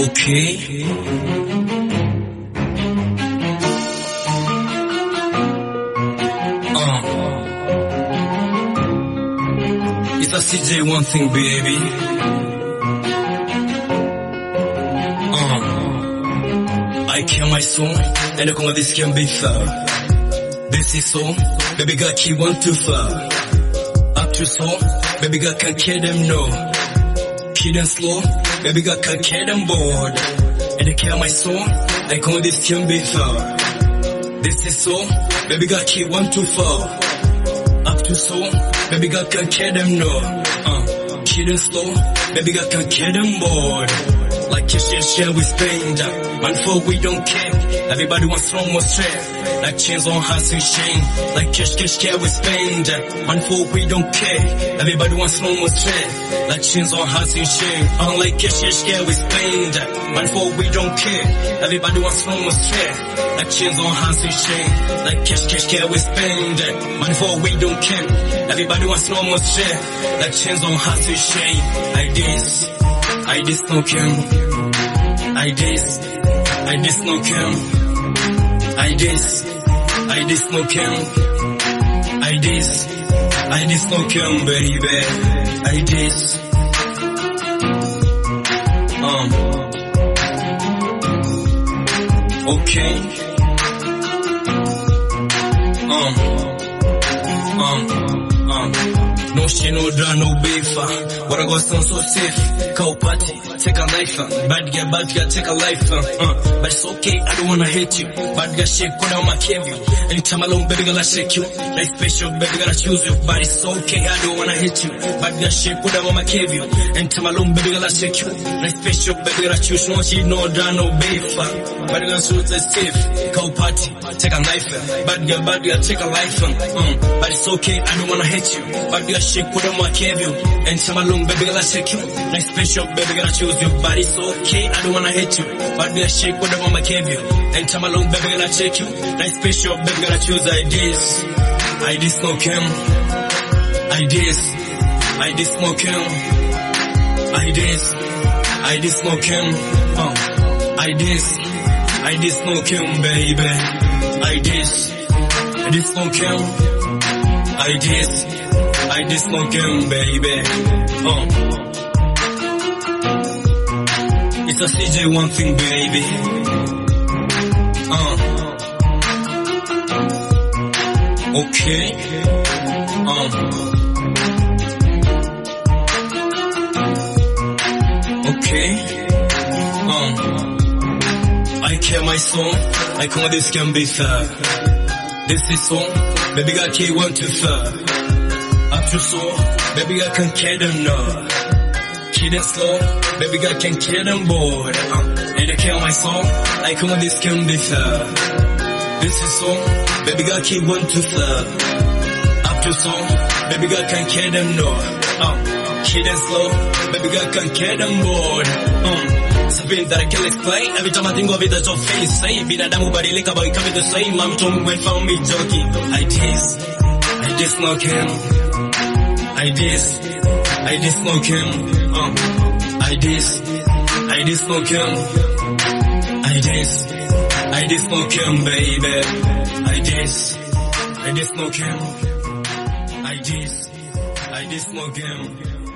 Okay. Uh. It's a CJ one thing, baby. Uh. I kill my soul, and I come this can be far. This is so, baby God keep one too far. Up to so, baby God can't kill them no. Kill them slow, baby can kill them bored. And I kill my soul, I come this can be far. This is so, baby got keep one too far. Up to so, baby got kill them no. Uh, them slow, baby God can kill them you share, share with stranger. Man, for we don't care. Everybody wants from more strength. Like chains on hearts and shame. Like cash, cash, care with stranger. Man, for we don't care. Everybody wants no more strength. Like chains on hearts and shame. Unlike cash, cash, care with stranger. Man, for we don't care. Everybody wants no more strength. Like chains on hearts and shame. Like cash, cash, care we spend stranger. Man, for we don't care. Everybody wants no more strength. Like chains on hearts and shame. Like this. I this no can. I this. I this no can. I this. I this no can. I this. I this no can, baby. I this. Um. Okay. Um. Um. Um. No shit, no drama, no beef. uh. What I got sound so safe. Cow party, take a life. Bad girl, bad girl, take a life. uh. But it's okay, I don't wanna hate you. Bad girl, shake, go down my cave. Anytime alone, baby girl, I shake you. Like special, baby girl, I choose you. But it's okay, I don't wanna hate you. Bad girl, shake, go down my cave. Anytime alone, baby girl, I shake you. Like special, baby girl, I choose. No shit, no drama, no beef. uh. Bad girl, is safe. Cow party, take a life. Bad girl, bad girl, take a life. uh. But it's okay, I don't wanna hate you. Bad shake, down my cave you. Anytime alone, baby girl, I shake you. Like special, baby girl, I choose you. Body so okay, I don't wanna hate you. Bad girl, shake, down my cave you. Anytime alone, baby girl, I shake you. Like special, baby girl, I choose ideas. I this no cam. I this. I this no cam. I this. I this no cam. Uh. I this. I this no cam, baby. I this. I this no cam. I I this no cam, baby. Uh. It's a CJ one thing, baby. Uh. Okay. Um. Okay. Um. I care my song. I come this can be fair. This is song. Baby got K one too to so. Baby I can care them no. Kid and slow. Baby God can kill them bored. Uh, and I kill my song. I come this can be fair. This is song. Baby God keep one too far. Up to song. Baby God can kill them no. Uh, kid and slow. Baby God can kill them bored. Um, something that I can explain. Every time I think of it, that's your face. Say, binadamu badilika, but it can be the same. I'm talking when found me joking. I diss. I diss no can. I diss. I diss no can. Um, I diss. I diss no can. I diss. I diss no can, baby. I diss. I diss no can. I diss. I diss no can.